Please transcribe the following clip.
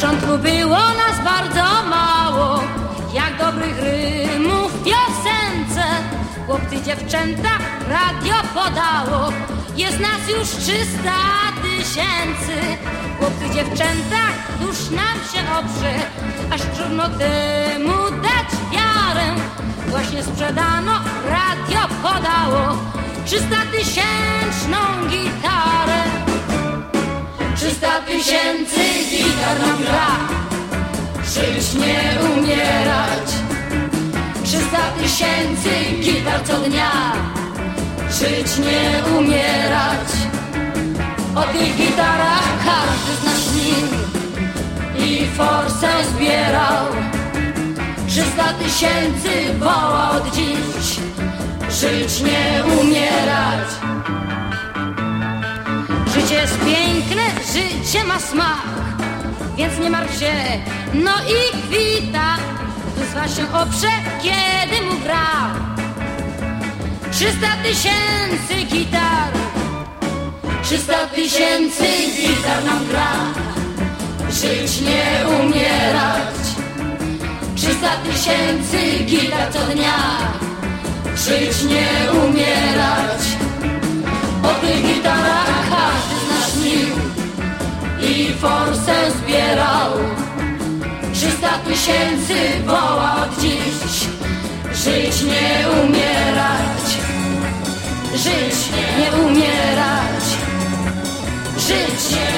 początku było nas bardzo mało, jak dobrych rymów w piosence. Chłopcy, dziewczęta, radio podało, jest nas już 300 tysięcy. Chłopcy, dziewczęta, dusz nam się oprze, aż trudno temu dać wiarę. Właśnie sprzedano, radio podało 300 tysięczną gitarę. 300 tysięcy gitar nam gra, żyć nie umierać. 300 tysięcy gitar co dnia, żyć nie umierać. O tych gitarach każdy z nas i forsę zbierał. 300 tysięcy woła od dziś, żyć nie umierać. Życie ma smak, więc nie martw się, no i kwita. Wysła się oprze, kiedy mu grał. 300 tysięcy gitar, 300 tysięcy gitar nam gra. Żyć nie umierać. 300 tysięcy gitar co dnia, żyć nie umierać. Tysięcy woła od dziś, żyć nie umierać. Żyć nie umierać. Żyć nie umierać.